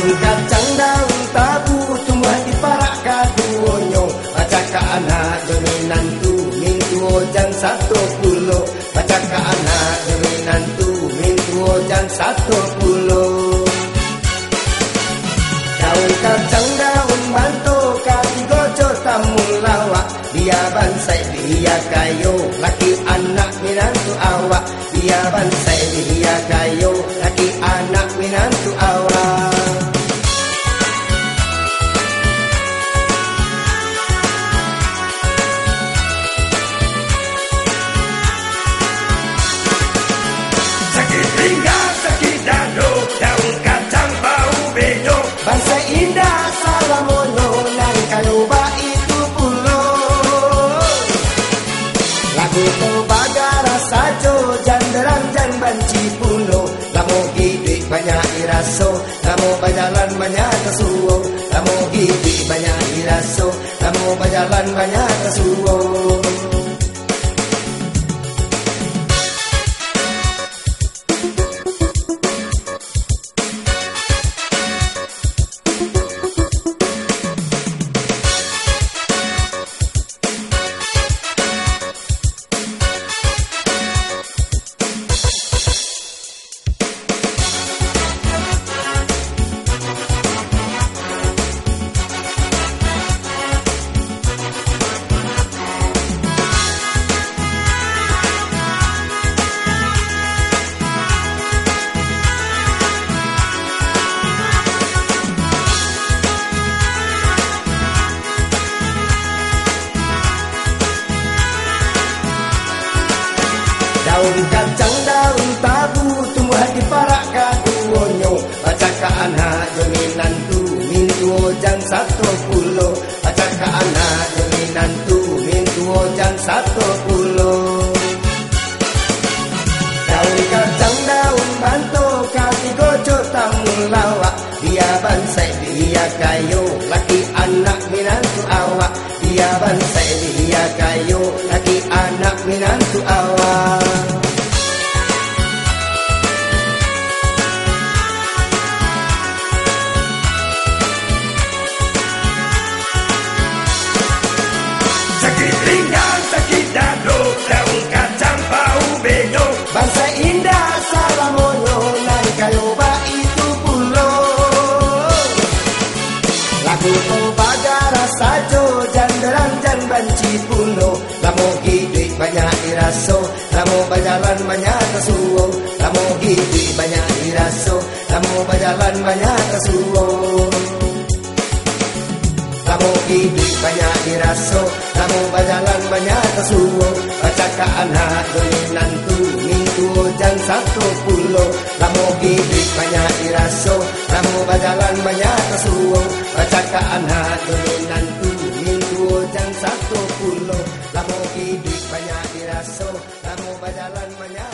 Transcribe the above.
Daun kacang daun tabu tumbuh di parak kaduonyo Baca ke anak dominan tu mintu ojang satu pulau Baca ke anak dominan tu mintu ojang satu pulau Daun kacang daun bantu kaki gojo tamu lawak Dia bansai dia kayu laki anak minantu awak Dia bansai Lagu to bagara sajo janderan jan banci pulo. Gidi banyak iraso Lamo bajalan banyak kesuwo. Lamo gidi banyak iraso Lamo bajalan banyak kesuwo Daun kacang daun tabu tumbuh di parak kaduonyo Baca ke anak dominan tu mintu ojang satu pulau Baca ke anak dominan tu mintu ojang satu pulau Daun kacang daun bantu kaki gojo tamu lawak Dia bansai dia kayu laki anak minantu awak Dia bansai dia kayu laki anak minantu awak Pinggang, sakit dado, daun kacang bau bedo. Bangsa indah salamono nan kayoba itu pulo. Lagu to bagara sajo janderan jan banci pulo. Lamo gidi banyak iraso Lamo bajalan banyak kesuwo Lamo gidi banyak iraso Lamo bajalan banyak kesuwo Lamo gidi banyak diraso Lamo bajalan banyak kesuwo Baca anak dominan tu Minggu jan satu pulau Lamo gidi banyak diraso Lamo bajalan banyak kesuwo Baca anak dominan tu Minggu jan satu pulau Lamo gidi banyak diraso Lamo bajalan banyak